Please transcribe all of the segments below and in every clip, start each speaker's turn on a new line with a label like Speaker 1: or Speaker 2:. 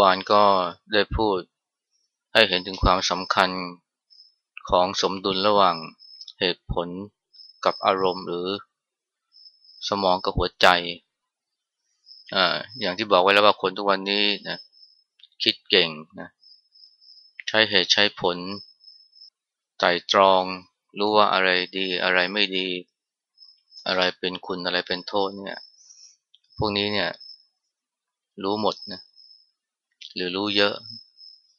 Speaker 1: วานก็ได้พูดให้เห็นถึงความสำคัญของสมดุลระหว่างเหตุผลกับอารมณ์หรือสมองกับหัวใจอ่าอย่างที่บอกไว้แล้วว่าคนทุกวันนี้นะคิดเก่งนะใช้เหตุใช้ผลไตรตรอง รู้ว่าอะไรดีอะไรไม่ดี อะไรเป็นคุณอะไรเป็นโทษเนี่ย พวกนี้เนี่ยรู้หมดนะ หรือรู้เยอะ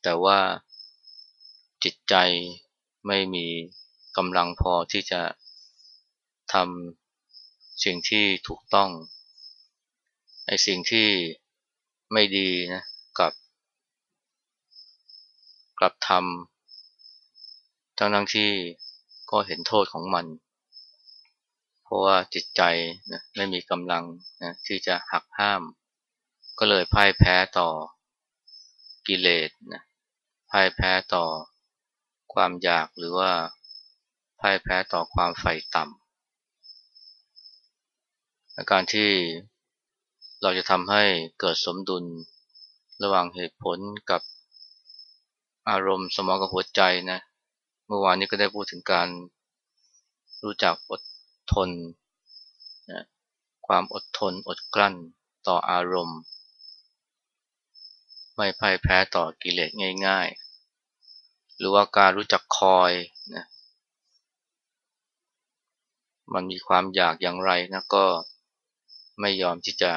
Speaker 1: แต่ว่าจิตใจไม่มีกำลังพอที่จะทำสิ่งที่ถูกต้องไอ้สิ่งที่ไม่ดีนะกับกลับทำทั้งทั้งที่ก็เห็นโทษของมัน เพราะว่าจิตใจนะไม่มีกำลังนะที่จะหักห้าม ก็เลยพ่ายแพ้ต่อ กิเลสนะพ่ายแพ้ต่อความอยากหรือว่าพ่ายแพ้ต่อความใฝ่ต่ำาการที่เราจะทำให้เกิดสมดุลระหว่างเหตุผลกับอารมณ์สมองกับหัวใจนะ เมื่อวานนี้ก็ได้พูดถึงการรู้จักอดทนนะความอดทนอดกลั้นต่ออารมณ์ ไม่พ่ายแพ้ต่อกิเลสง่าย ๆ หรือว่าการรู้จักคอยนะมันมีความอยากอย่างไรนะก็ไม่ยอมที่จะ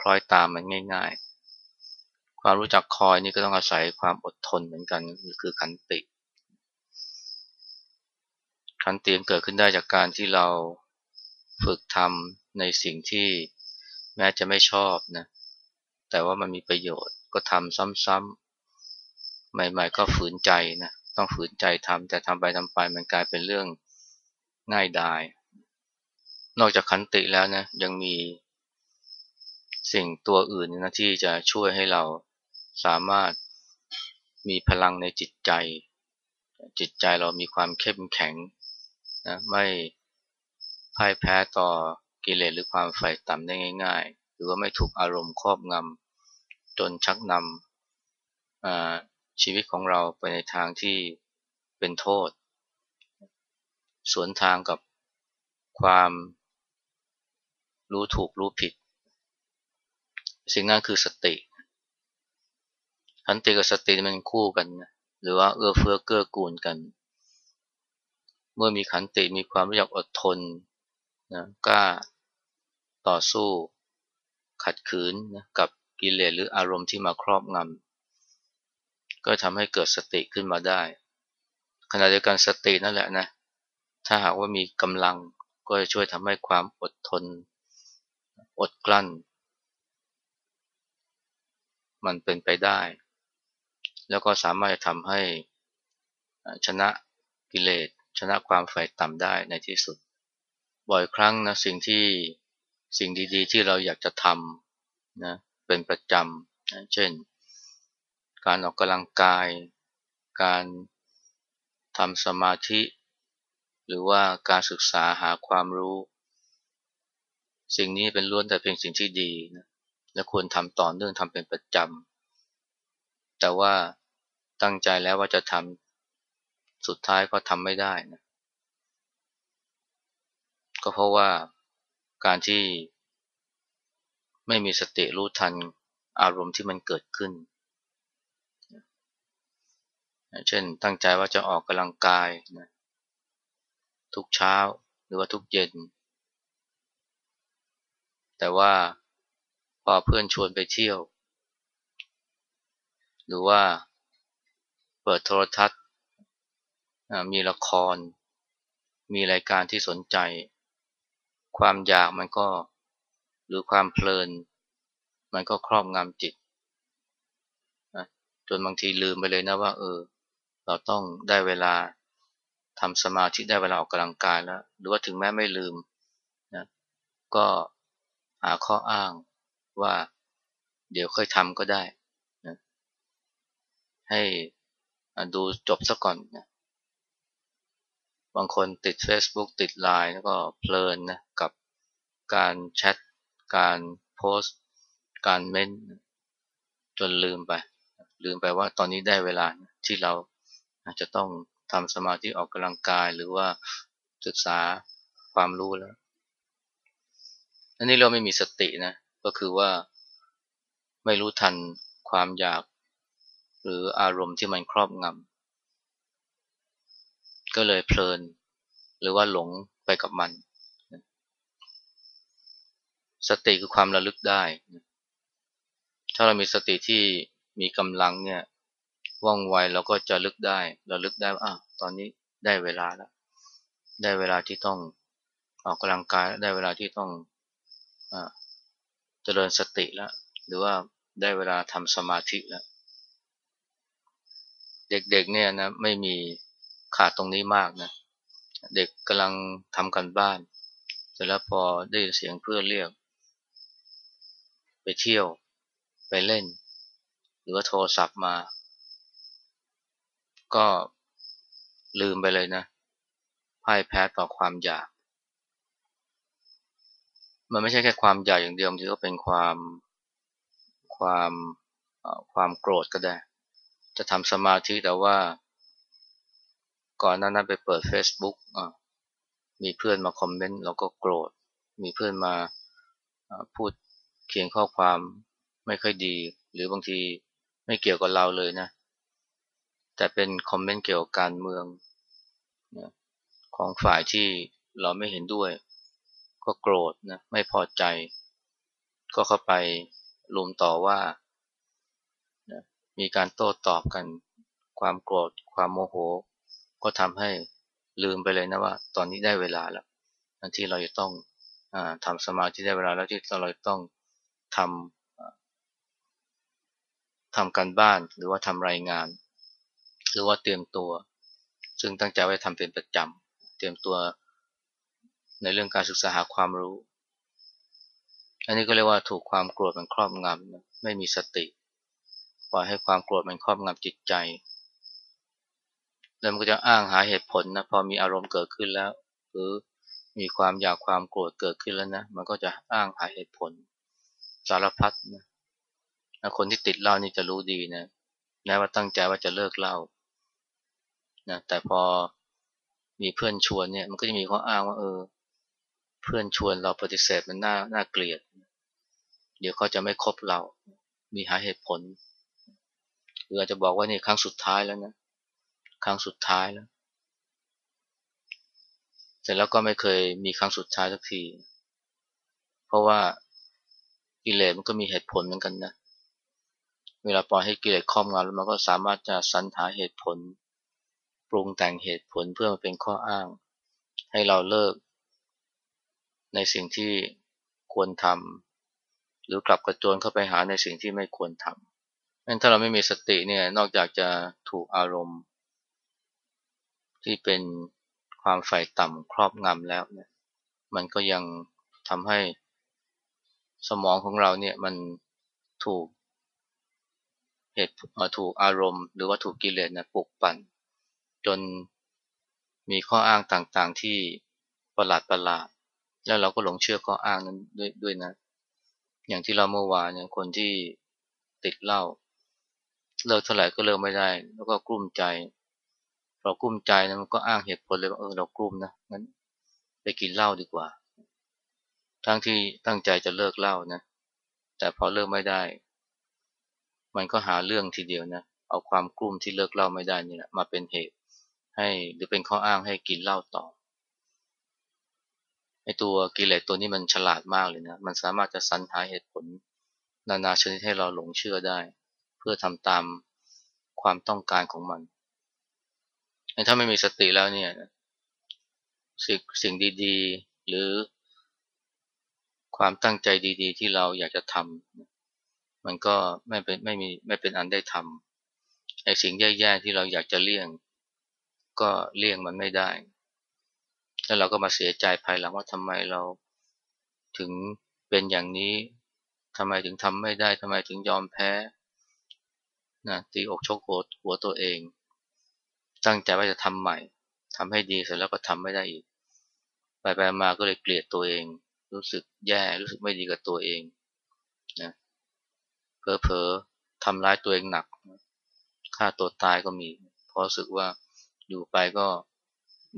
Speaker 1: คล้อยตามมันง่าย ๆ ความรู้จักคอยนี่ก็ต้องอาศัยความอดทนเหมือนกันคือขันติ ขันติเกิดขึ้นได้จากการที่เราฝึกทำในสิ่งที่แม้จะไม่ชอบนะ แต่ว่ามันมีประโยชน์ก็ทำซ้ำๆ ใหม่ๆก็ฝืนใจนะต้องฝืนใจทำแต่ทำไปทำไปมันกลายเป็นเรื่องง่ายดาย นอกจากขันติแล้วนะยังมีสิ่งตัวอื่นนะที่จะช่วยให้เราสามารถมีพลังในจิตใจ จิตใจเรามีความเข้มแข็งนะไม่พ่ายแพ้ต่อกิเลสหรือความใฝ่ต่ำได้ง่ายๆ หรือว่าไม่ถูกอารมณ์ครอบงำจนชักนำชีวิตของเราไปในทางที่เป็นโทษ สวนทางกับความรู้ถูกรู้ผิด สิ่งนั้นคือสติขันติกับสติมันคู่กันนะหรือว่าเอื้อเฟื้อเกื้อกูลกัน เมื่อมีขันติมีความรู้จักอดทนนะกล้าต่อสู้ ขัดขืนนะกับกิเลสหรืออารมณ์ที่มาครอบงำก็ทำให้เกิดสติขึ้นมาได้ ขณะเดียวกันสตินั่นแหละนะถ้าหากว่ามีกำลังก็จะช่วยทำให้ความอดทน อดกลั้น มันเป็นไปได้ แล้วก็สามารถทำให้ชนะกิเลสชนะความใฝ่ต่ำได้ในที่สุด บ่อยครั้งนะสิ่งที่ สิ่งดีๆ ที่เราอยากจะทำนะเป็นประจำนะเช่น การออกกำลังกาย การทำสมาธิ หรือว่าการศึกษาหาความรู้ สิ่งนี้เป็นล้วนแต่เพียงสิ่งที่ดีนะและควรทำต่อเนื่องทำเป็นประจำแต่ว่าตั้งใจแล้วว่าจะทำสุดท้ายก็ทำไม่ได้นะก็เพราะว่า การที่ไม่มีสติรู้ทันอารมณ์ที่มันเกิดขึ้น เช่นตั้งใจว่าจะออกกำลังกายนะทุกเช้าหรือว่าทุกเย็น แต่ว่าพอเพื่อนชวนไปเที่ยว หรือว่าเปิดโทรทัศน์มีละคร มีรายการที่สนใจ ความอยากมันก็หรือความเพลิน มันก็ครอบงำจิตจนบางทีลืมไปเลยนะว่า เออ เราต้องได้เวลาทำสมาธิได้เวลาออกกำลังกายแล้ว หรือว่าถึงแม้ไม่ลืมนะก็หาข้ออ้างว่าเดี๋ยวค่อยทำก็ได้นะให้ดูจบซะก่อนนะ บางคนติด Facebook ติด Line แล้วก็เพลินนะกับการแชท การโพสต์ การเม้น จนลืมไป ลืมไปว่าตอนนี้ได้เวลาที่เราจะต้องทำสมาธิออกกำลังกายหรือว่าศึกษาความรู้แล้ว อันนี้เราไม่มีสตินะ ก็คือว่าไม่รู้ทันความอยาก หรืออารมณ์ที่มันครอบงำ ก็เลยเพลิน หรือว่าหลงไปกับมัน สติคือความระลึกได้ ถ้าเรามีสติที่มีกำลังเนี่ยว่องไวเราก็จะลึกได้เราลึกได้ว่าตอนนี้ได้เวลาแล้ว ได้เวลาที่ต้องออกกำลังกายได้เวลาที่ต้องอเจริญสติแล้วหรือว่าได้เวลาทำสมาธิแล้ว เด็กๆเนี่ยนะไม่มี ขาดตรงนี้มากนะเด็กกำลังทำกันบ้าน เสร็จแล้วพอได้เสียงเพื่อนเรียก ไปเที่ยว ไปเล่น หรือว่าโทรศัพท์มา ก็ลืมไปเลยนะพ่ายแพ้ต่อความอยาก มันไม่ใช่แค่ความอยากอย่างเดียวมันก็เป็นความความความโกรธก็ได้ จะทำสมาธิแต่ว่า ก่อนหน้านั้นไปเปิด Facebook มีเพื่อนมาคอมเมนต์เราก็โกรธ มีเพื่อนมาพูดเขียนข้อความไม่ค่อยดี หรือบางทีไม่เกี่ยวกับเราเลยนะ แต่เป็นคอมเมนต์เกี่ยวกับการเมืองของฝ่ายที่เราไม่เห็นด้วย ก็โกรธนะไม่พอใจ ก็เข้าไปลุมต่อว่ามีการโต้ตอบกันความโกรธความโมโห ก็ทำให้ลืมไปเลยนะว่า ตอนนี้ได้เวลาแล้วที่เราจะต้องอทำสมาธิได้เวลาแล้วที่เราต้องทำทำการบ้านหรือว่าทำรายงาน หรือว่าเตรียมตัว ซึ่งตั้งใจไว้ทำเป็นประจำเตรียมตัวในเรื่องการศึกษาหาความรู้ อันนี้ก็เรียกว่าถูกความโกรธมันครอบงำไม่มีสติ ปล่อยให้ความโกรธมันครอบงำจิตใจ แล้วมันก็จะอ้างหาเหตุผลนะพอมีอารมณ์เกิดขึ้นแล้ว หรือมีความอยากความโกรธเกิดขึ้นแล้วนะมันก็จะอ้างหาเหตุผล สารพัดนะคนที่ติดเหล้านี่จะรู้ดีนะแม้ว่าตั้งใจว่าจะเลิกเหล้านะแต่พอมีเพื่อนชวนเนี่ยมันก็จะมีข้ออ้างว่าเออ เพื่อนชวนเราปฏิเสธมันน่าน่าเกลียด เดี๋ยวเขาจะไม่คบเรา มีหาเหตุผลหรืออาจจะบอกว่านี่ครั้งสุดท้ายแล้วนะ ครั้งสุดท้ายแล้ว เสร็จแล้วก็ไม่เคยมีครั้งสุดท้ายสักที เพราะว่ากิเลสมันก็มีเหตุผลเหมือนกันนะ เวลาปล่อยให้กิเลสครอบงำแล้วมันก็สามารถจะสรรหาเหตุผล ปรุงแต่งเหตุผลเพื่อมาเป็นข้ออ้าง ให้เราเลิก ในสิ่งที่ควรทำหรือกลับกระโจนเข้าไปหาในสิ่งที่ไม่ควรทำงั้นถ้าเราไม่มีสติเนี่ยนอกจากจะถูกอารมณ์ ที่เป็นความฝ่ายต่ำครอบงำแล้วเนี่ยมันก็ยังทำให้สมองของเราเนี่ยมันถูกเหตุถูกอารมณ์ หรือว่าถูกกิเลสนะปลุกปั่น จนมีข้ออ้างต่างๆที่ประหลาดประหลาด แล้วเราก็หลงเชื่อข้ออ้างนั้นด้วยด้วยนะ อย่างที่เราเมื่อวานเนี่ยคนที่ติดเหล้าเลิกเท่าไหร่ก็เลิกไม่ได้ แล้วก็กลุ้มใจ เพอกลุ้มใจนะมันก็อ้างเหตุผลเลยว่าเออเรากลุ้มนะงั้นไปกินเหล้าดีกว่า ทั้งที่ตั้งใจจะเลิกเหล้านะ แต่พอเลิกไม่ได้ มันก็หาเรื่องทีเดียวนะ เอาความกลุ้มที่เลิกเหล้าไม่ได้นี่แหละมาเป็นเหตุให้หรือเป็นข้ออ้างให้กินเหล้าต่อไอตัวกิเลสตัวนี้มันฉลาดมากเลยนะ มันสามารถจะสรรหาเหตุผล นานาชนิดให้เราหลงเชื่อได้ เพื่อทำตามความต้องการของมัน ถ้าไม่มีสติแล้วเนี่ยสิ่งสิ่งดีๆ หรือความตั้งใจดีๆ ที่เราอยากจะทำมันก็ไม่เป็นไม่มีไม่เป็นอันได้ทำไอ้สิ่งแย่ๆที่เราอยากจะเลี่ยง ก็เลี่ยงมันไม่ได้ แล้วเราก็มาเสียใจภายหลังว่าทำไมเราถึงเป็นอย่างนี้ทำไมถึงทำไม่ได้ทำไมถึงยอมแพ้นะตีอกชกหัวหัวตัวเอง ตั้งใจว่าจะทำใหม่ทำให้ดีเสร็จแล้วก็ทำไม่ได้อีก ไปไปมาก็เลยเกลียดตัวเอง รู้สึกแย่รู้สึกไม่ดีกับตัวเองนะเพอเพอทำร้ายตัวเองหนักฆ่าตัวตายก็มี เพราะรู้สึกว่าอยู่ไปก็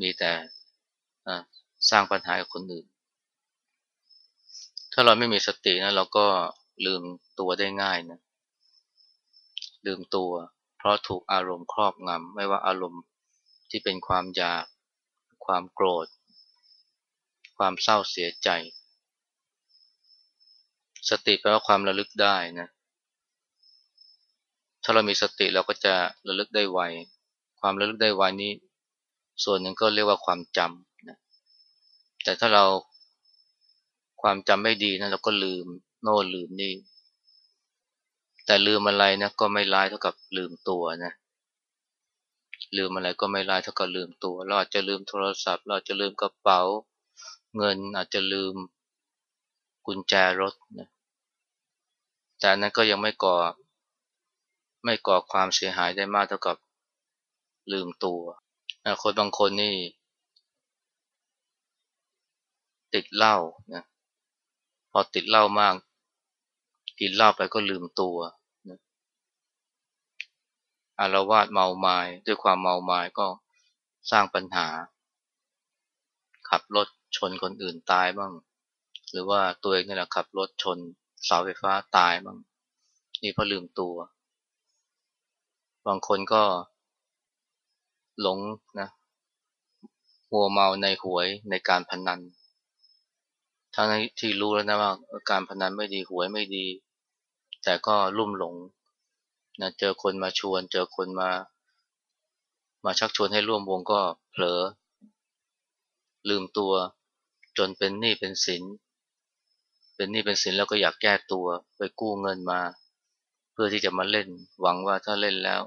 Speaker 1: มีแต่สร้างปัญหากับคนอื่น ถ้าเราไม่มีสตินะเราก็ลืมตัวได้ง่ายนะลืมตัว เพราะถูกอารมณ์ครอบงำไม่ว่าอารมณ์ที่เป็นความอยาก ความโกรธ ความเศร้าเสียใจ สติแปลว่าความระลึกได้นะถ้าเรามีสติเราก็จะระลึกได้ไวความระลึกได้ไวนี้ ส่วนหนึ่งก็เรียกว่าความจำนะแต่ถ้าเราความจำไม่ดีนะเราก็ลืม โน่นลืมนี่ แต่ลืมอะไรนะก็ไม่ร้ายเท่ากับลืมตัวนะลืมอะไรก็ไม่ร้ายเท่ากับลืมตัว เราอาจจะลืมโทรศัพท์ เราจะลืมกระเป๋า เงินอาจจะลืมกุญแจรถนะแต่นั้นก็ยังไม่ก่อไม่ก่อความเสียหายได้มากเท่ากับลืมตัวคนบางคนนี่ ติดเหล้านะพอติดเหล้ามาก กินเหล้าไปก็ลืมตัว อารวาสเมาไมา้ด้วยความเมาไม้ก็สร้างปัญหา ขับรถชนคนอื่นตายบ้าง หรือว่าตัวเองนี่แหละขับรถชนเสาไฟฟ้าตายบ้าง นี่เพราะลืมตัว บางคนก็หลงนะหัวเมาในหวยในการพนันทั้งที่รู้แล้วนะว่าการพนันไม่ดีหวยไม่ดี แต่ก็ลุ่มหลง นะเจอคนมาชวน เจอคนมา มาชักชวนให้ร่วมวงก็เผลอ ลืมตัว จนเป็นหนี้เป็นสิน เป็นหนี้เป็นสินแล้วก็อยากแก้ตัวไปกู้เงินมา เพื่อที่จะมาเล่น หวังว่าถ้าเล่นแล้ว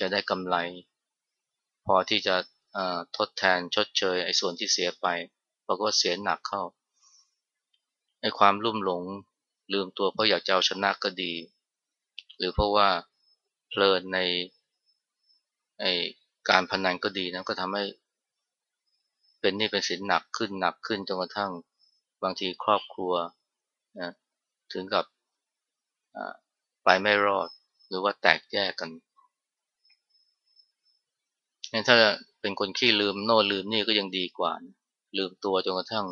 Speaker 1: จะได้กำไร พอที่จะทดแทนชดเชยไอ้ส่วนที่เสียไปปรากฏเสียหนักเข้าไอ้ความลุ่มหลงลืมตัวเพราะอยากจะเอาชนะก็ดี หรือเพราะว่าเพลินในไอการพนันก็ดีนะก็ทำให้เป็นนี่เป็นสินหนักขึ้นหนักขึ้นจนกระทั่งบางทีครอบครัวนะถึงกับไปไม่รอดหรือว่าแตกแยกกันงั้นถ้าเป็นคนขี้ลืมโน่ลืมนี่ก็ยังดีกว่า ลืมตัวจนกระทั่ง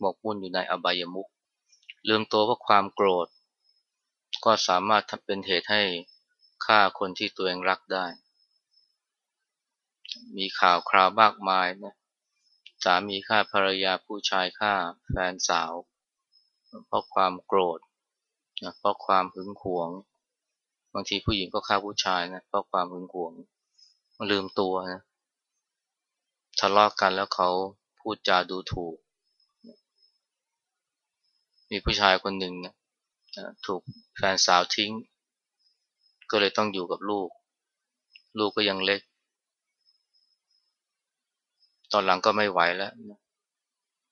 Speaker 1: หมกมุ่นอยู่ในอบายมุขลืมตัวเพราะความโกรธ ก็สามารถทำเป็นเหตุให้ฆ่าคนที่ตัวเองรักได้ มีข่าวคราวมากมายนะสามีฆ่าภรรยาผู้ชายฆ่าแฟนสาว เพราะความโกรธนะเพราะความหึงหวง บางทีผู้หญิงก็ฆ่าผู้ชายนะเพราะความหึงหวง ลืมตัวนะทะเลาะกกันแล้วเขาพูดจาดูถูก มีผู้ชายคนหนึ่งนะ ถูกแฟนสาวทิ้ง ก็เลยต้องอยู่กับลูก ลูกก็ยังเล็ก ตอนหลังก็ไม่ไหวแล้ว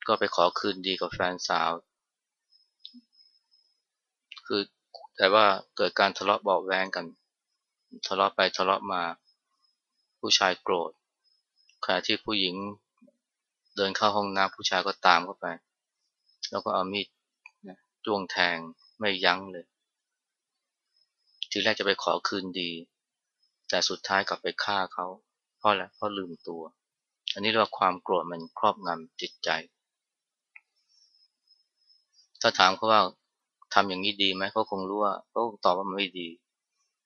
Speaker 1: ก็ไปขอคืนดีกับแฟนสาว คือแต่ว่าเกิดการทะเลาะเบาแวงกัน ทะเลาะไปทะเลาะมา ผู้ชายโกรธขณะที่ผู้หญิงเดินเข้าห้องน้ำผู้ชายก็ตามเข้าไป แล้วก็เอามีดจ้วงแทง ไม่ยั้งเลย ทีแรกจะไปขอคืนดี แต่สุดท้ายกลับไปฆ่าเขาเพราะอะไรเพราะลืมตัว อันนี้เรียกว่าความโกรธมันครอบงำจิตใจ ถ้าถามเขาว่าทำอย่างนี้ดีไหมเขาคงรู้ว่าเขาคงตอบว่ามันไม่ดี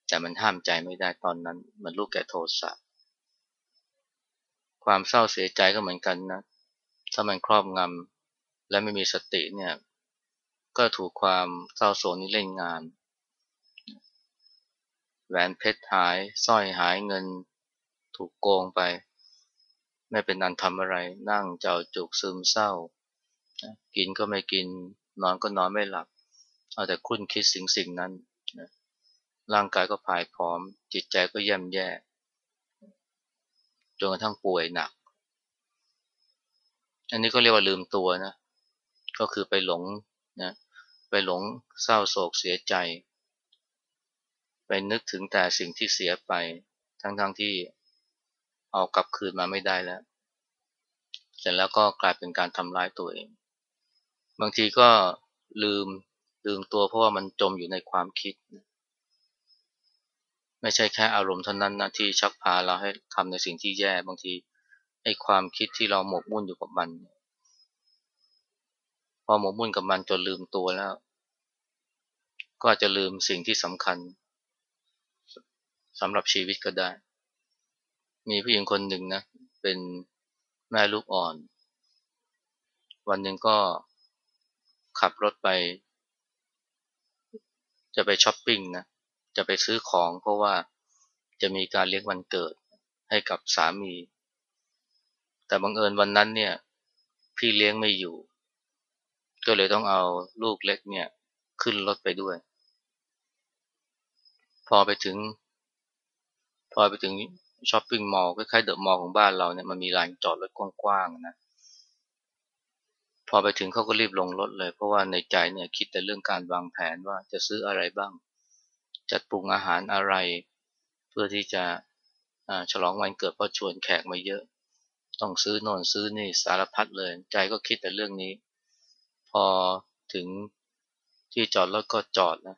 Speaker 1: แต่มันห้ามใจไม่ได้ตอนนั้น มันลูกแก่โทสะความเศร้าเสียใจก็เหมือนกันนะ ถ้ามันครอบงำและไม่มีสติเนี่ย ก็ถูกความเศร้าโศกนี้เล่นงาน แหวนเพชรหายสร้อยหายเงิน ถูกโกงไป ไม่เป็นนันทำอะไร นั่งเจ้าจุกซึมเศร้า กินก็ไม่กิน นอนก็นอนไม่หลับ เอาแต่คุ้นคิดสิ่งสิ่งนั้นร่างกายก็ผายผอม จิตใจก็ย่ำแย่จนกระทั่งป่วยหนัก อันนี้ก็เรียกว่าลืมตัวนะ ก็คือไปหลงนะ ไปหลงเศร้าโศกเสียใจ ไปนึกถึงแต่สิ่งที่เสียไป ทั้งๆทที่เอากลับคืนมาไม่ได้แล้ว เสร็จแล้วก็กลายเป็นการทำร้ายตัวเอง บางทีก็ลืมลืมตัวเพราะว่ามันจมอยู่ในความคิด ไม่ใช่แค่อารมณ์เท่านั้นนะที่ชักพาเราให้ทำในสิ่งที่แย่บางทีไอ้ความคิดที่เราหมกมุ่นอยู่กับมัน พอหมกมุ่นกับมันจนลืมตัวแล้ว ก็อาจจะลืมสิ่งที่สำคัญสำหรับชีวิตก็ได้ มีผู้หญิงคนหนึ่งนะ เป็นแม่ลูกอ่อน วันหนึ่งก็ขับรถไป จะไปช้อปปิ้งนะ จะไปซื้อของเพราะว่าจะมีการเลี้ยงวันเกิดให้กับสามี แต่บังเอิญวันนั้นเนี่ย พี่เลี้ยงไม่อยู่ ก็เลยต้องเอาลูกเล็กเนี่ยขึ้นรถไปด้วย พอไปถึง พอไปถึง shopping mall คล้ายๆเดอะมอลล์ของบ้านเราเนี่ยมันมีลานจอดรถกว้างๆนะพอไปถึงเขาก็รีบลงรถเลย เพราะว่าในใจเนี่ยคิดแต่เรื่องการวางแผนว่าจะซื้ออะไรบ้าง จะปรุงอาหารอะไร เพื่อที่จะฉลองวันเกิดเพราะชวนแขกมาเยอะ ต้องซื้อโน่นซื้อนี่สารพัดเลย ใจก็คิดแต่เรื่องนี้ พอถึงที่จอดรถก็จอดนะ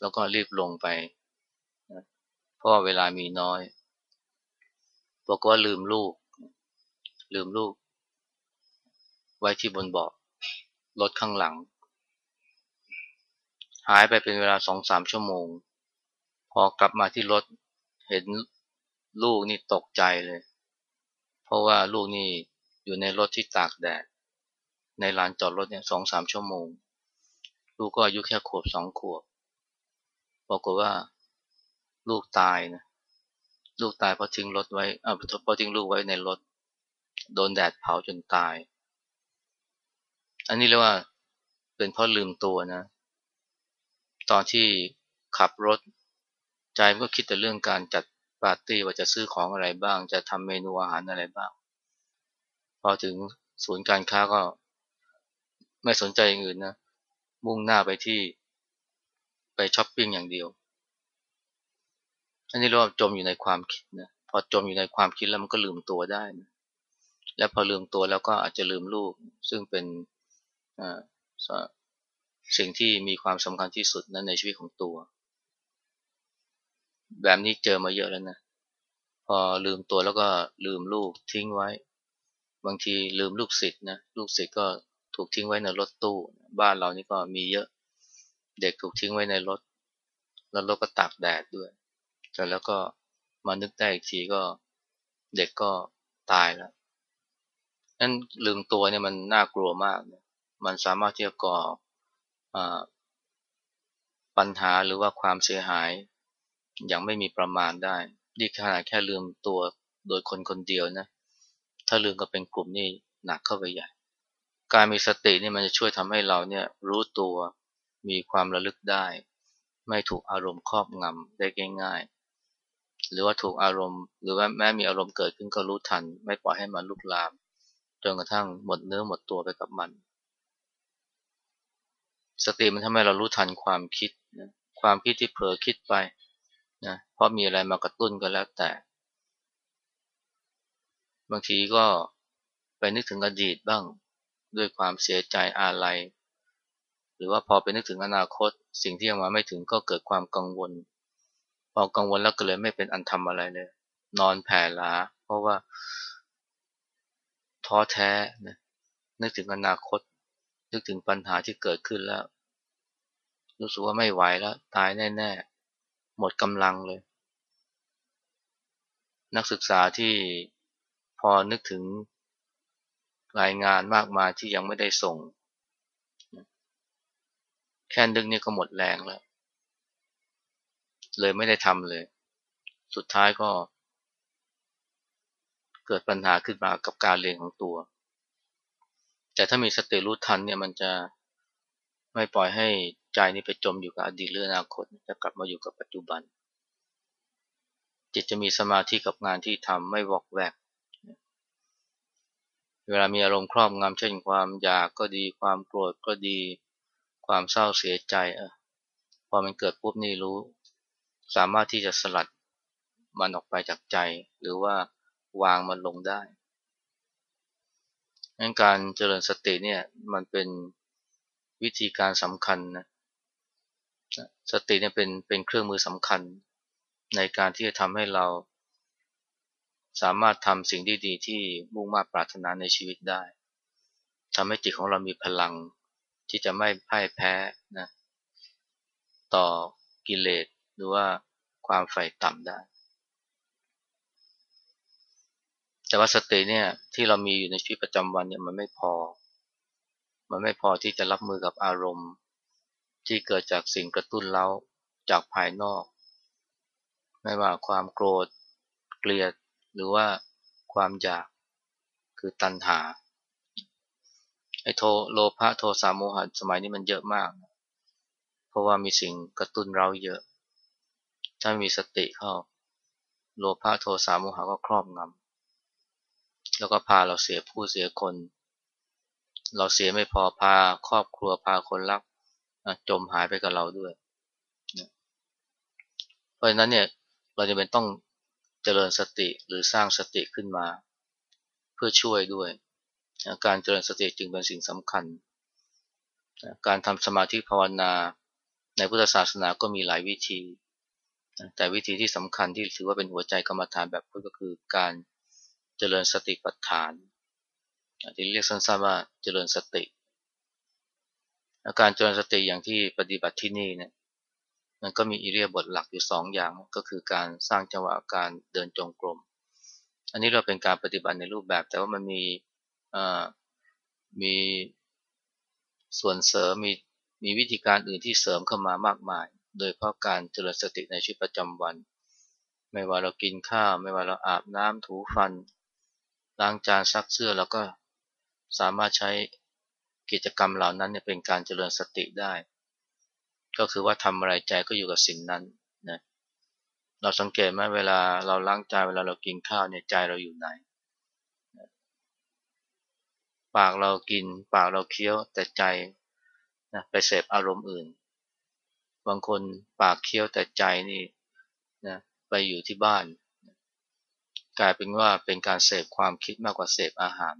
Speaker 1: แล้วก็รีบลงไปนะเพราะว่าเวลามีน้อยบอกว่าลืมลูก ลืมลูก ไว้ที่บนเบาะรถข้างหลัง หายไปเป็นเวลาสองสามชั่วโมง พอกลับมาที่รถเห็นลูกนี่ตกใจเลย เพราะว่าลูกนี่อยู่ในรถที่ตากแดด ในลานจอดรถเนี่ยสองสามชั่วโมง ลูกก็อายุแค่ขวบสองขวบบอกว่าลูกตายนะลูกตายเพราะทิ้งรถไว้อ่าเพราะทิ้งลูกไว้ในรถ โดนแดดเผาจนตาย อันนี้เรียกว่าเป็นเพราะลืมตัวนะ ตอนที่ขับรถ ใจมันก็คิดแต่เรื่องการจัดปาร์ตี้ว่าจะซื้อของอะไรบ้าง จะทำเมนูอาหารอะไรบ้าง พอถึงศูนย์การค้าก็ ไม่สนใจอย่างอื่นนะ มุ่งหน้าไปที่ไปช้อปปิ้งอย่างเดียว อันนี้เรียกว่าจมอยู่ในความคิดนะ พอจมอยู่ในความคิดแล้วมันก็ลืมตัวได้นะ และพอลืมตัวแล้วก็อาจจะลืมลูก ซึ่งเป็นสิ่งที่มีความสำคัญที่สุดนั้นในชีวิตของตัว แบบนี้เจอมาเยอะแล้วนะ พอลืมตัวแล้วก็ลืมลูกทิ้งไว้ บางทีลืมลูกศิษย์นะ ลูกศิษย์ก็ ถูกทิ้งไว้ในรถตู้ บ้านเรานี่ก็มีเยอะเด็กถูกทิ้งไว้ในรถ แล้วรถก็ตากแดดด้วยแต่แล้วก็มานึกได้อีกทีก็เด็กก็ตายแล้วนั้นลืมตัวเนี่ยมันน่ากลัวมาก มันสามารถที่จะก่ออปัญหาหรือว่าความเสียหายอย่างไม่มีประมาณได้ นี่ขนาดแค่ลืมตัวโดยคนคนเดียวนะ ถ้าลืมก็เป็นกลุ่มนี่หนักเข้าไปใหญ่ การมีสตินี่มันจะช่วยทำให้เราเนี่ยรู้ตัวมีความระลึกได้ ไม่ถูกอารมณ์ครอบงำได้ง่ายๆ หรือว่าถูกอารมณ์ หรือว่าแม้มีอารมณ์เกิดขึ้นก็รู้ทัน ไม่ปล่อยให้มันลุกลามจนกระทั่งหมดเนื้อหมดตัวไปกับมัน สติมันทำให้เรารู้ทันความคิดนะความคิดที่เผลอคิดไปนะเพราะมีอะไรมากระตุ้นก็แล้วแต่ บางทีก็ไปนึกถึงอดีตบ้าง ด้วยความเสียใจอาลัย หรือว่าพอไปนึกถึงอนาคต สิ่งที่ยังมาไม่ถึงก็เกิดความกังวล พอกังวลแล้วก็เลยไม่เป็นอันทำอะไรเลย นอนแผ่ลาเพราะว่าท้อแท้นะนึกถึงอนาคต นึกถึงปัญหาที่เกิดขึ้นแล้ว รู้สึกว่าไม่ไหวแล้ว ตายแน่ๆ หมดกำลังเลย นักศึกษาที่พอนึกถึง รายงานมากมายที่ยังไม่ได้ส่ง แค่นึกนี่ก็หมดแรงแล้ว เลยไม่ได้ทำเลย สุดท้ายก็ เกิดปัญหาขึ้นมากับการเรียนของตัว แต่ถ้ามีสติรู้ทันเนี่ยมันจะไม่ปล่อยให้ใจนี้ไปจมอยู่กับอดีตหรืออนาคต จะกลับมาอยู่กับปัจจุบัน จิตจะมีสมาธิกับงานที่ทำไม่วอกแวก เวลามีอารมณ์ครอบงำเช่นความอยากก็ดีความโกรธก็ดี ความเศร้าเสียใจออพอมันเกิดปุ๊บนี่รู้ สามารถที่จะสลัดมันออกไปจากใจ หรือว่าวางมันลงได้งั้นการเจริญสติเนี่ยมันเป็นวิธีการสำคัญนะสติเนี่ยเป็นเป็นเครื่องมือสำคัญ ในการที่จะทำให้เรา สามารถทำสิ่งดีๆที่มุ่งมา่ปรารถนาในชีวิตได้ทำให้จิตของเรามีพลังที่จะไม่พ่ายแพ้นะต่อกิเลสหรือว่าความใฝ่ต่ำได้ แต่ว่าสติเนี่ยที่เรามีอยู่ในชีวิตประจำวันเนี่ยมันไม่พอ มันไม่พอที่จะรับมือกับอารมณ์ ที่เกิดจากสิ่งกระตุ้นเราจากภายนอก ไม่ว่าความโกรธ เกลียด หรือว่าความอยากคือตัณหาไอ้โทโลภะโทสะโมหะสมัยนี้มันเยอะมาก เพราะว่ามีสิ่งกระตุ้นเราเยอะ ถ้ามีสติเข้า โลภะโทสะโมหะก็ครอบงำแล้วก็พาเราเสียผู้เสียคน เราเสียไม่พอพาครอบครัวพาคนรักจมหายไปกับเราด้วย เพราะฉะนั้นเนี่ยเราจะเป็นต้อง เจริญสติหรือสร้างสติขึ้นมา เพื่อช่วยด้วย การเจริญสติจึงเป็นสิ่งสำคัญ การทำสมาธิภาวนาในพุทธศาสนาก็มีหลายวิธี แต่วิธีที่สำคัญที่ถือว่าเป็นหัวใจกรรมฐานแบบพุทธก็คือการเจริญสติปัฏฐานที่เรียกสั้นๆว่าเจริญสติการเจริญสติอย่างที่ปฏิบัติที่นี่เนี่ย มันก็มีอิเรียบทหลักอยู่สองอย่างก็คือการสร้างจังหวะการเดินจงกรม อันนี้เราเป็นการปฏิบัติในรูปแบบ แต่ว่ามันมีมีส่วนเสริมมีมีวิธีการอื่นที่เสริมเข้ามามากมาย โดยเพราะการเจริญสติในชีวิตประจำวัน ไม่ว่าเรากินข้าว ไม่ว่าเราอาบน้ำถูฟันล้างจานซักเสื้อเราก็สามารถใช้กิจกรรมเหล่านั้นเนเป็นการเจริญสติได้ ก็คือว่าทำอะไรใจก็อยู่กับสิ่งนั้นนะเราสังเกตไหมเวลาเราล้างจานเวลาเรากินข้าวเนี่ยใจเราอยู่ไหน ปากเรากิน ปากเราเคี้ยวแต่ใจนะไปเสพอารมณ์อื่น บางคนปากเคี้ยวแต่ใจนี่นะไปอยู่ที่บ้าน กลายเป็นว่าเป็นการเสพความคิดมากกว่าเสพอาหาร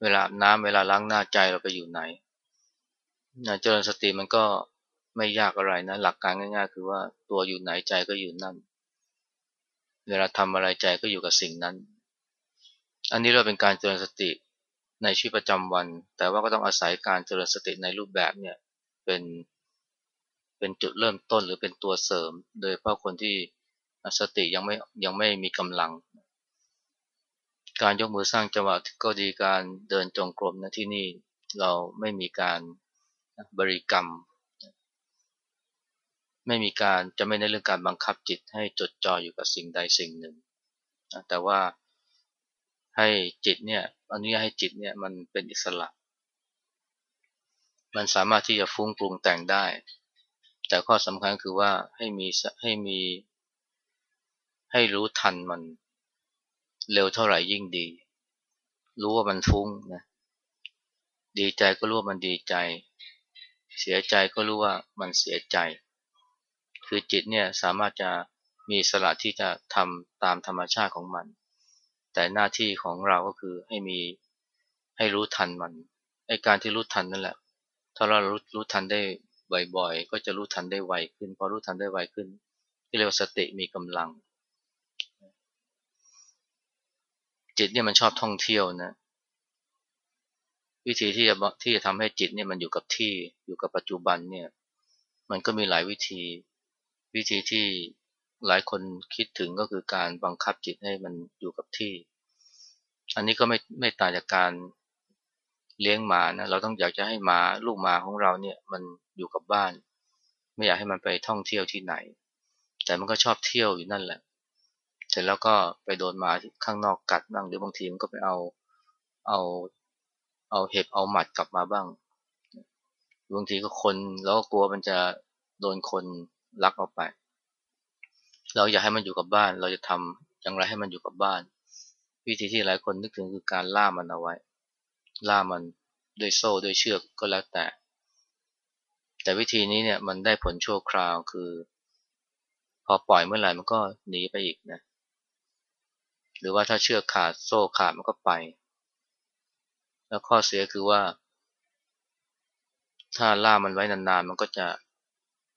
Speaker 1: เวลาน้ำเวลาล้างหน้าใจเราไปอยู่ไหน เจริญสติมันก็ไม่ยากอะไรนะ หลักการง่าย ๆ คือว่าตัวอยู่ไหนใจก็อยู่นั่น เวลาทำอะไรใจก็อยู่กับสิ่งนั้น อันนี้เราเป็นการเจริญสติในชีวิตประจำวัน แต่ว่าก็ต้องอาศัยการเจริญสติในรูปแบบเนี่ยเป็นเป็นจุดเริ่มต้นหรือเป็นตัวเสริม โดยเพราะคนที่สติยังไม่ยังไม่มีกำลัง การยกมือสร้างจังหวะก็ดีการเดินจงกรมนะที่นี่เราไม่มีการ บริกรรม ไม่มีการจะไม่ในเรื่องการบังคับจิตให้จดจ่ออยู่กับสิ่งใดสิ่งหนึ่ง แต่ว่าให้จิตเนี่ยอนุญาตให้จิตเนี่ยมันเป็นอิสระ มันสามารถที่จะฟุ้งปรุงแต่งได้ แต่ข้อสำคัญคือว่าให้มีให้มีให้รู้ทันมันเร็วเท่าไหร่ยิ่งดี รู้ว่ามันฟุ้งนะดีใจก็รู้ว่ามันดีใจ เสียใจก็รู้ว่ามันเสียใจ คือจิตเนี่ยสามารถจะมีสละที่จะทำตามธรรมชาติของมัน แต่หน้าที่ของเราก็คือให้มีให้รู้ทันมันไอการที่รู้ทันนั่นแหละ ถ้าเรารู้รู้ทันได้บ่อยๆ ก็จะรู้ทันได้ไวขึ้น พอรู้ทันได้ไวขึ้นที่เรียกว่าสติมีกำลัง จิตเนี่ยมันชอบท่องเที่ยวนะ วิธีที่จะที่จะทำให้จิตเนี่ยมันอยู่กับที่อยู่กับปัจจุบันเนี่ยมันก็มีหลายวิธี วิธีที่หลายคนคิดถึงก็คือการบังคับจิตให้มันอยู่กับที่ อันนี้ก็ไม่ไม่ต่างจากการเลี้ยงหมานะเราต้องอยากจะให้หมาลูกหมาของเราเนี่ยมันอยู่กับบ้าน ไม่อยากให้มันไปท่องเที่ยวที่ไหน แต่มันก็ชอบเที่ยวอยู่นั่นแหละเสร็จแล้วก็ไปโดนหมาข้างนอกกัดบ้างหรือบางทีมันก็ไปเอาเอา เอาเห็บเอาหมัดกลับมาบ้างบางทีก็คนแล้วก็กลัวมันจะโดนคนลักเอาไป เราอยากให้มันอยู่กับบ้าน เราจะทำอย่างไรให้มันอยู่กับบ้าน วิธีที่หลายคนนึกถึงคือการล่ามันเอาไว้ ล่ามันด้วยโซ่ด้วยเชือกก็แล้วแต่ แต่วิธีนี้เนี่ยมันได้ผลชั่วคราวคือ พอปล่อยเมื่อไหร่มันก็หนีไปอีกนะ หรือว่าถ้าเชือกขาดโซ่ขาดมันก็ไป แล้วข้อเสียคือว่า ถ้าล่ามันไว้นานๆ มันก็จะ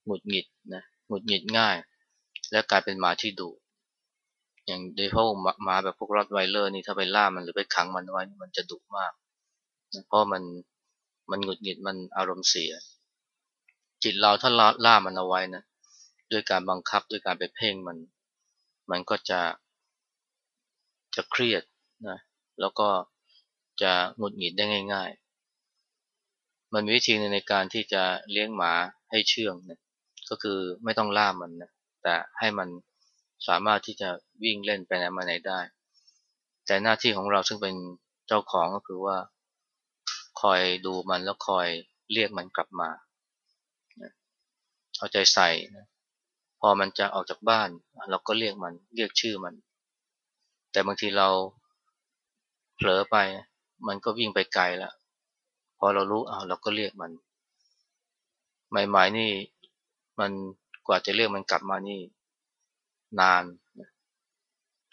Speaker 1: หงุดหงิดนะหงุดหงิดง่าย และกลายเป็นหมาที่ดุอย่างโดยเฉพาะหมาแบบพวกรอดไวเลอร์นี่ถ้าไปล่ามันหรือไปขังมันไว้มันจะดุมากเพราะมันมันหงุดหงิดมันอารมณ์เสีย จิตเราถ้าล่ามันเอาไว้นะด้วยการบังคับด้วยการไปเพ่งมัน มันก็จะจะเครียดนะแล้วก็ จะหงุดหงิดได้ง่าย ๆ มันมีวิธีนึงในการที่จะเลี้ยงหมาให้เชื่องนะก็คือไม่ต้องล่ามันนะแต่ให้มันสามารถที่จะวิ่งเล่นไปไหนมาไหนได้ แต่หน้าที่ของเราซึ่งเป็นเจ้าของก็คือว่า คอยดูมันแล้วคอยเรียกมันกลับมาเอาใจใส่นะพอมันจะออกจากบ้าน เราก็เรียกมันเรียกชื่อมัน แต่บางทีเราเผลอไป มันก็วิ่งไปไกลแล้วพอเรารู้เอาเราก็เรียกมัน ใหม่ๆนี่มันกว่าจะเรียกมันกลับมานี่นาน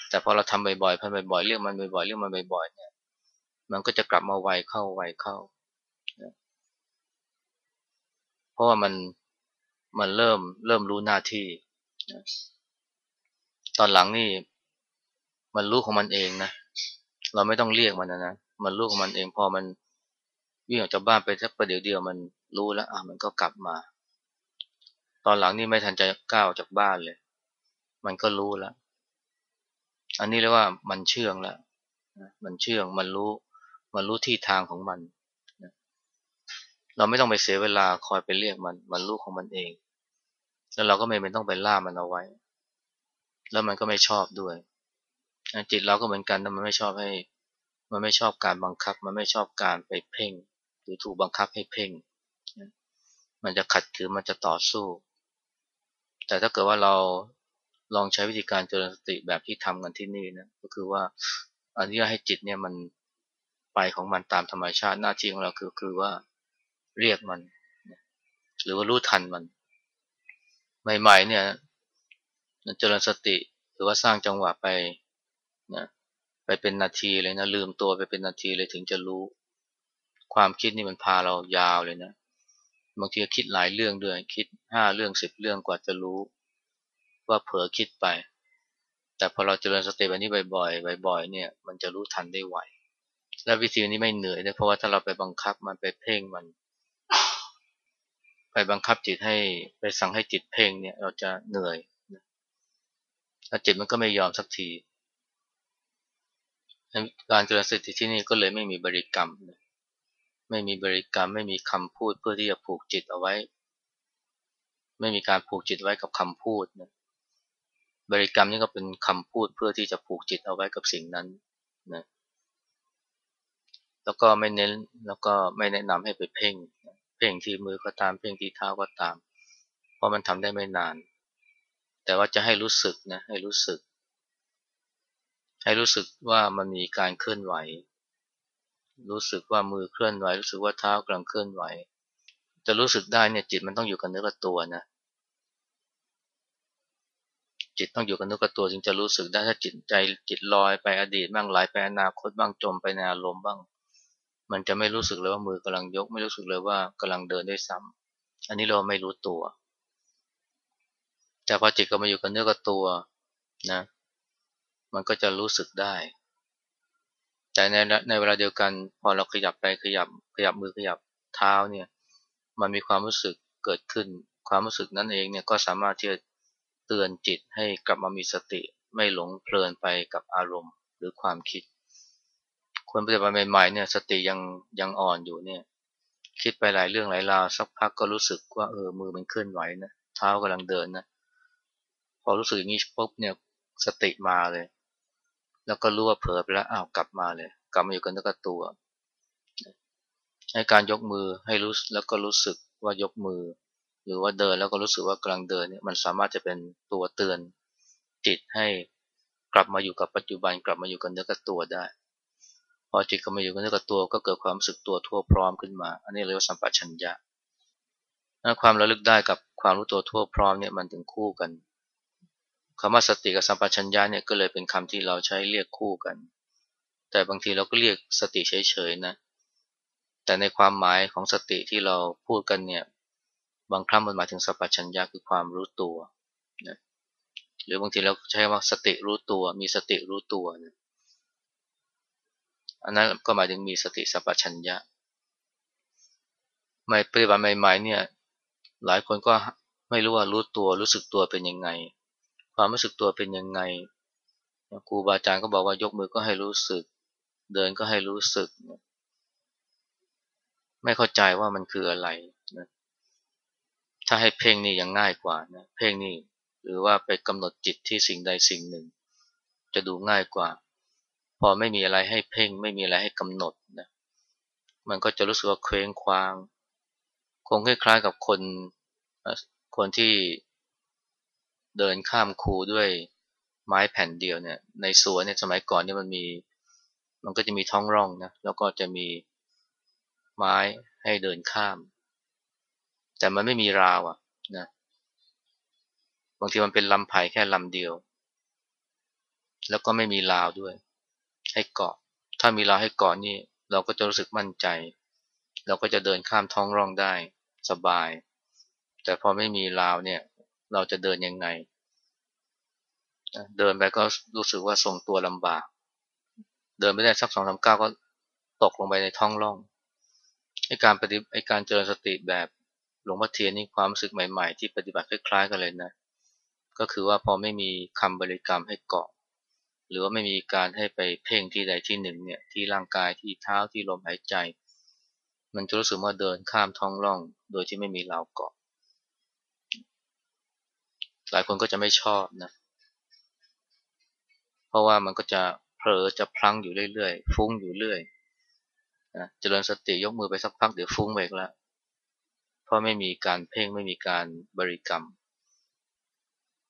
Speaker 1: แต่พอเราทำบ่อยๆพันบ่อยๆเรียกมันบ่อยๆเรียกมันบ่อยๆเนี่ย มันก็จะกลับมาไวเข้าไวเข้า เพราะว่ามันมันเริ่มเริ่มรู้หน้าที่ ตอนหลังนี่มันรู้ของมันเองนะ เราไม่ต้องเรียกมันนะนะ มันรู้ของมันเองพอมันวิ่งออกจากบ้านไปสักประเดี๋ยวเดียวมันรู้แล้วอะมันก็กลับมา ตอนหลังนี่ไม่ทันจะก้าวจากบ้านเลย มันก็รู้แล้ว อันนี้เรียกว่ามันเชื่องแล้วมันเชื่องมันรู้ มันรู้ที่ทางของมันเราไม่ต้องไปเสียเวลาคอยไปเรียกมัน มันรู้ของมันเอง แล้วเราก็ไม่เป็นต้องไปล่ามันเอาไว้ แล้วมันก็ไม่ชอบด้วย จิตเราก็เหมือนกันแต่มันไม่ชอบให้ มันไม่ชอบการบังคับ มันไม่ชอบการไปเพ่ง หรือถูกบังคับให้เพ่ง มันจะขัดขืนมันจะต่อสู้ แต่ถ้าเกิดว่าเราลองใช้วิธีการเจริญสติแบบที่ทำกันที่นี่นะก็คือว่าอนุญาตให้จิตเนี่ยมันไปของมันตามธรรมชาติหน้าที่ของเราคือคือว่าเรียกมัน หรือว่ารู้ทันมัน ใหม่ๆเนี่ยเจริญสติหรือว่าสร้างจังหวะไป ไปเป็นนาทีเลยนะลืมตัวไปเป็นนาทีเลยถึงจะรู้ ความคิดนี่มันพาเรายาวเลยนะบางทีคิดหลายเรื่องด้วยคิดห้าเรื่องสิบเรื่องกว่าจะรู้ ว่าเผลอคิดไป แต่พอเราเจริญสติแบบนี้บ่อยๆบ่อย ๆ เนี่ย มันจะรู้ทันได้ไวและวิธีนี้ไม่เหนื่อยเลยเพราะว่าถ้าเราไปบังคับมันไปเพ่งมัน ไปบังคับจิตให้ไปสั่งให้จิตเพ่งเนี่ย เราจะเหนื่อยแล้วจิตมันก็ไม่ยอมสักที การเจริญสติที่นี่ก็เลยไม่มีบริกรรม ไม่มีบริกรรม ไม่มีคำพูดเพื่อที่จะผูกจิตเอาไว้ ไม่มีการผูกจิตไว้กับคำพูดนะบริกรรมนี่ก็เป็นคำพูดเพื่อที่จะผูกจิตเอาไว้กับสิ่งนั้นนะแล้วก็ไม่เน้นแล้วก็ไม่แนะนำให้ไปเพ่ง เพ่งที่มือก็ตามเพ่งที่เท้าก็ตาม เพราะมันทำได้ไม่นาน แต่ว่าจะให้รู้สึกนะให้รู้สึก ให้รู้สึกว่ามันมีการเคลื่อนไหว รู้สึกว่ามือเคลื่อนไหว รู้สึกว่าเท้ากำลังเคลื่อนไหว จะรู้สึกได้เนี่ยจิตมันต้องอยู่กับเนื้อกับตัวนะ จิตต้องอยู่กับเนื้อกับตัวจึงจะรู้สึกได้ถ้าจิตใจจิตลอยไปอดีตบ้างไหลไปอนาคตบ้างจมไปในอารมณ์บ้าง มันจะไม่รู้สึกเลยว่ามือกำลังยก ไม่รู้สึกเลยว่ากำลังเดินได้ซ้ำอันนี้เราไม่รู้ตัวแต่พอจิตก็มาอยู่กับเนื้อกับตัวนะ มันก็จะรู้สึกได้ แต่ในในเวลาเดียวกัน พอเราขยับไปขยับขยับมือขยับเท้าเนี่ยมันมีความรู้สึกเกิดขึ้น ความรู้สึกนั้นเองเนี่ยก็สามารถที่จะเตือนจิตให้กลับมามีสติ ไม่หลงเพลินไปกับอารมณ์หรือความคิด คนปฏิบัติใหม่ๆเนี่ยสติยังยังอ่อนอยู่เนี่ยคิดไปหลายเรื่องหลายราวสักพักก็รู้สึกว่าเออมือมันเคลื่อนไหวนะเท้ากำลังเดินนะพอรู้สึกอย่างนี้ปุ๊บเนี่ยสติมาเลย แล้วก็รู้ว่าเผลอไปแล้วอ้าวกลับมาเลย กลับมาอยู่กันกับตัว ให้การยกมือให้รู้แล้วก็รู้สึกว่ายกมือ หรือว่าเดินแล้วก็รู้สึกว่ากำลังเดินเนี่ยมันสามารถจะเป็นตัวเตือนจิตให้กลับมาอยู่กับปัจจุบัน กลับมาอยู่กันเนื้อกับตัวได้ พอจิตก็มาอยู่กับเนื้อกับตัว ก็เกิดความรู้สึกตัวทั่วพร้อมขึ้นมา อันนี้เรียกว่าสัมปชัญญะความระลึกได้กับความรู้ตัวทั่วพร้อมเนี่ยมันถึงคู่กัน คำว่าสติกับสัมปชัญญะเนี่ยก็เลยเป็นคำที่เราใช้เรียกคู่กัน แต่บางทีเราก็เรียกสติเฉยๆนะ แต่ในความหมายของสติที่เราพูดกันเนี่ย บางครั้งมันหมายถึงสัพพัญญาคือความรู้ตัวนะหรือบางทีเราใช้ว่าสติรู้ตัว มีสติรู้ตัวนะอันนั้นก็หมายถึงมีสติสัพพัญญะไม่ปฏิบัติใหม่ๆเนี่ย หลายคนก็ไม่รู้ว่ารู้ตัวรู้สึกตัวเป็นยังไง ความรู้สึกตัวเป็นยังไงครูบาอาจารย์ก็บอกว่ายกมือก็ให้รู้สึก เดินก็ให้รู้สึก ไม่เข้าใจว่ามันคืออะไรนะถ้าให้เพ่งนี่ยังง่ายกว่านะเพ่งนี่หรือว่าไปกำหนดจิตที่สิ่งใดสิ่งหนึ่ง จะดูง่ายกว่า พอไม่มีอะไรให้เพ่ง ไม่มีอะไรให้กำหนดนะมันก็จะรู้สึกว่าเคว้งคว้าง คงคล้ายๆกับคนคนที่ เดินข้ามคูด้วยไม้แผ่นเดียวเนี่ยในสวนเนี่ยสมัยก่อนเนี่ยมันมี มันก็จะมีท้องร่องนะแล้วก็จะมีไม้ให้เดินข้าม แต่มันไม่มีราวอะนะบางทีมันเป็นลำไผ่แค่ลำเดียว แล้วก็ไม่มีราวด้วย ให้เกาะ ถ้ามีราวให้เกาะนี่เราก็จะรู้สึกมั่นใจ เราก็จะเดินข้ามท้องร่องได้สบาย แต่พอไม่มีราวเนี่ย เราจะเดินยังไง เดินไปก็รู้สึกว่าทรงตัวลำบาก เดินไม่ได้สักสองสาก้าวก็ตกลงไปในท้องร่องไอการปฏิไอการเจริญสติแบบหลวงพ่อเทียนนี่ความรู้สึกใหม่ๆ ที่ปฏิบัติคล้ายๆกันเลยนะ ก็คือว่าพอไม่มีคำบริกรรมให้เกาะ หรือว่าไม่มีการให้ไปเพ่งที่ใดที่หนึ่งเนี่ยที่ร่างกายที่เท้าที่ลมหายใจ มันจะรู้สึกว่าเดินข้ามท้องร่อง โดยที่ไม่มีราวเกาะ หลายคนก็จะไม่ชอบนะ เพราะว่ามันก็จะเผลอจะพลั้งอยู่เรื่อยๆ ฟุ้งอยู่เรื่อยนะเจริญสติยกมือไปสักพักเดี๋ยวฟุ้งไปแล้ว เพราะไม่มีการเพ่งไม่มีการบริกรรม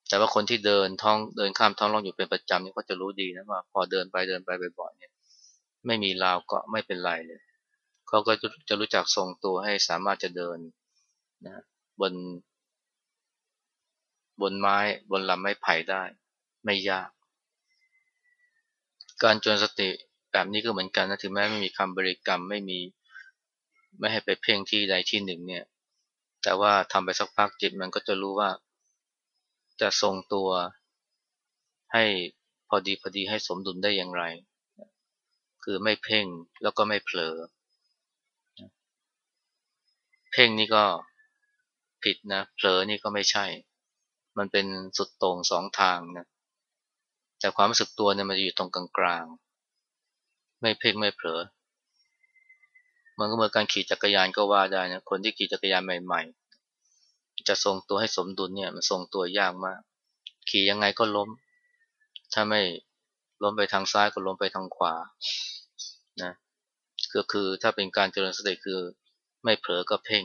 Speaker 1: แต่ว่าคนที่เดินท้องเดินข้ามท้องร่องอยู่เป็นประจำนี่ก็จะรู้ดีนะว่าพอเดินไปเดินไปบ่อยๆเนี่ยไม่มีราวก็ไม่เป็นไรเลย เขาก็จะรู้จักทรงตัวให้สามารถจะเดินนะบน บนไม้บนลำไม้ไผ่ได้ ไม่ยาก การจนสติแบบนี้ก็เหมือนกันนะถึงแม้ไม่มีคำบริกรรมไม่มีไม่ให้ไปเพ่งที่ใดที่หนึ่งเนี่ย แต่ว่าทำไปสักพักจิตมันก็จะรู้ว่า จะทรงตัวให้พอดีพอดีให้สมดุลได้อย่างไร คือไม่เพ่งแล้วก็ไม่เผลอ เพ่งนี่ก็ผิดนะ เผลอนี่ก็ไม่ใช่ มันเป็นสุดโต่งสองทางนะแต่ความรู้สึกตัวเนี่ยมันจะอยู่ตรงกลางๆ ไม่เพ่งไม่เผลอ มันก็เหมือนการขี่จักรยานก็ว่าได้นะคนที่ขี่จักรยานใหม่ๆ จะทรงตัวให้สมดุลเนี่ยมันทรงตัวยากมาก ขี่ยังไงก็ล้ม ถ้าไม่ล้มไปทางซ้ายก็ล้มไปทางขวานะก็คือถ้าเป็นการเจริญสติคือไม่เผลอก็เพ่ง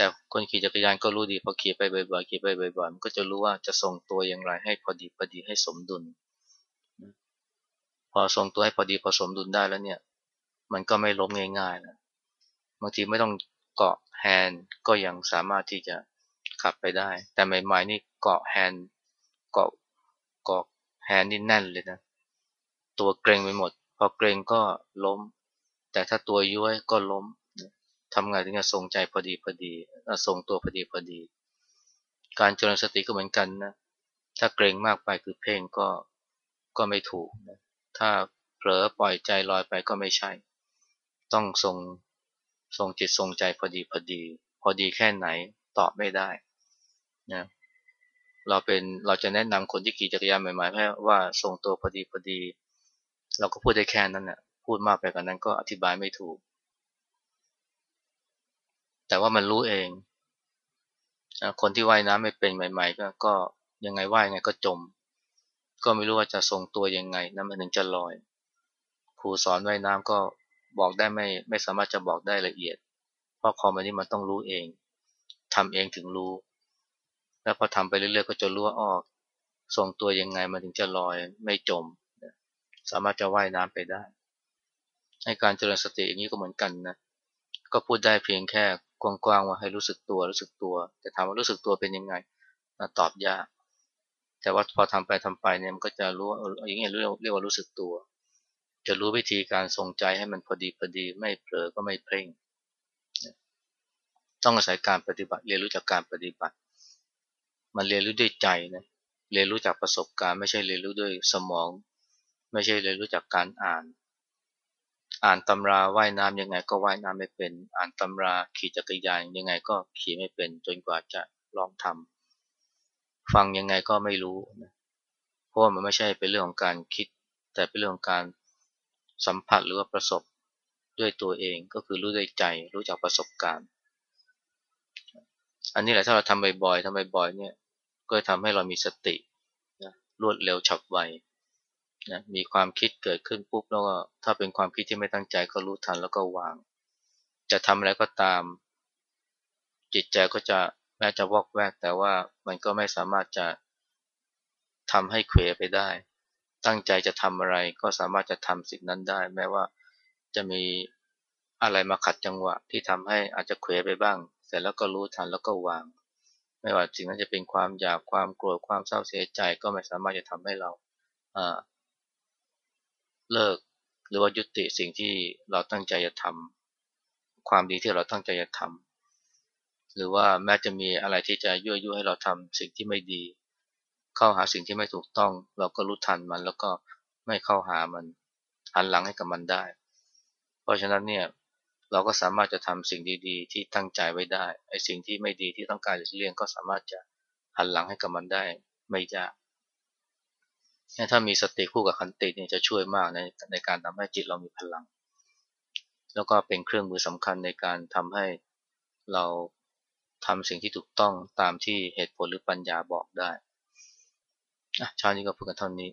Speaker 1: แต่คนขี่จักรยานก็รู้ดีพอขี่ไปบ่อยๆขี่ไปบ่อยๆมันก็จะรู้ว่าจะทรงตัวอย่างไรให้พอดีพอดีให้สมดุล พอทรงตัวให้พอดีพอสมดุลได้แล้วเนี่ย มันก็ไม่ล้มง่ายๆนะบางทีไม่ต้องเกาะแฮนด์ก็ยังสามารถที่จะขับไปได้ แต่ใหม่ๆนี่เกาะแฮนด์เกาะเกาะแฮนด์นี่แน่นเลยนะ ตัวเกร็งไปหมด พอเกร็งก็ล้ม แต่ถ้าตัวย้วยก็ล้ม ทำไงถึงจะทรงใจพอดีพอดีทรงตัวพอดีพอดี การเจริญสติก็เหมือนกันนะถ้าเกรงมากไปคือเพ่งก็ก็ไม่ถูกนะถ้าเผลอปล่อยใจลอยไปก็ไม่ใช่ ต้องทรงทรงจิตทรงใจพอดีพอดี พอดีแค่ไหนตอบไม่ได้นะเราเป็นเราจะแนะนำคนที่ขี่จักรยานใหม่ๆแค่ว่าทรงตัวพอดีพอดี เราก็พูดได้แค่นั้นนะพูดมากไปกว่านั้นก็อธิบายไม่ถูก แต่ว่ามันรู้เองคนที่ว่ายน้ำไม่เป็นใหม่ๆก็ก็ยังไงว่ายไงก็จม ก็ไม่รู้ว่าจะทรงตัวยังไงนั่นมันถึงจะลอยครูสอนว่ายน้ำก็บอกได้ไม่ไม่สามารถจะบอกได้ละเอียด เพราะคอมอันนี้มันต้องรู้เองทำเองถึงรู้ แล้วพอทำไปเรื่อยๆก็จะรู้ว่าออกทรงตัวยังไงมันถึงจะลอยไม่จม สามารถจะว่ายน้ำไปได้ ให้การเจริญสติอย่างนี้ก็เหมือนกันนะ ก็พูดได้เพียงแค่ กว้างๆว่าให้รู้สึกตัวรู้สึกตัว แต่ถามว่ารู้สึกตัวเป็นยังไงตอบยากแต่ว่าพอทำไปทำไปเนี่ยมันก็จะรู้อย่างนี้เรียกเรียกว่ารู้สึกตัว จะรู้วิธีการทรงใจให้มันพอดีพอดี ไม่เผลอก็ไม่เพ่งต้องอาศัยการปฏิบัติเรียนรู้จากการปฏิบัติ มันเรียนรู้ด้วยใจนะเรียนรู้จากประสบการณ์ ไม่ใช่เรียนรู้ด้วยสมอง ไม่ใช่เรียนรู้จากการอ่าน อ่านตำราว่ายน้ำยังไงก็ว่ายน้ำไม่เป็น อ่านตำราขี่จักรยานยังไงก็ขี่ไม่เป็น จนกว่าจะลองทำฟังยังไงก็ไม่รู้นะเพราะมันไม่ใช่เป็นเรื่องของการคิด แต่เป็นเรื่องของการสัมผัสหรือว่าประสบด้วยตัวเองก็คือรู้ด้วยใจรู้จากประสบการณ์ อันนี้แหละถ้าเราทำบ่อยๆทำบ่อยๆเนี่ยก็ทำให้เรามีสตินะรวดเร็วฉับไว นะมีความคิดเกิดขึ้นปุ๊บแล้วก็ถ้าเป็นความคิดที่ไม่ตั้งใจก็รู้ทันแล้วก็วาง จะทำอะไรก็ตาม จิตใจก็จะแม้จะวอกแวก แต่ว่ามันก็ไม่สามารถจะทำให้เขวไปได้ ตั้งใจจะทำอะไรก็สามารถจะทำสิ่งนั้นได้ แม้ว่าจะมีอะไรมาขัดจังหวะที่ทำให้อาจจะเขวไปบ้าง เสร็จแล้วก็รู้ทันแล้วก็วาง ไม่ว่าสิ่งนั้นจะเป็นความอยากความโกรธความเศร้าเสียใจก็ไม่สามารถจะทำให้เรา เลิกหรือว่ายุติสิ่งที่เราตั้งใจจะทำความดีที่เราตั้งใจจะทำหรือว่าแม้จะมีอะไรที่จะยั่วยุให้เราทำสิ่งที่ไม่ดี เข้าหาสิ่งที่ไม่ถูกต้อง เราก็รู้ทันมันแล้วก็ไม่เข้าหามันหันหลังให้กับมันได้ เพราะฉะนั้นเนี่ยเราก็สามารถจะทำสิ่งดีๆ ที่ตั้งใจไว้ได้ไอ้สิ่งที่ไม่ดีที่ต้องการจะเลี่ยงก็สามารถจะหันหลังให้กับมันได้ ไม่ยาก ถ้ามีสติคู่กับขันติเนี่ยจะช่วยมากในในการทำให้จิตเรามีพลัง แล้วก็เป็นเครื่องมือสำคัญในการทำให้เราทำสิ่งที่ถูกต้องตามที่เหตุผลหรือปัญญาบอกได้ชานี้ก็พูดกันเท่านี้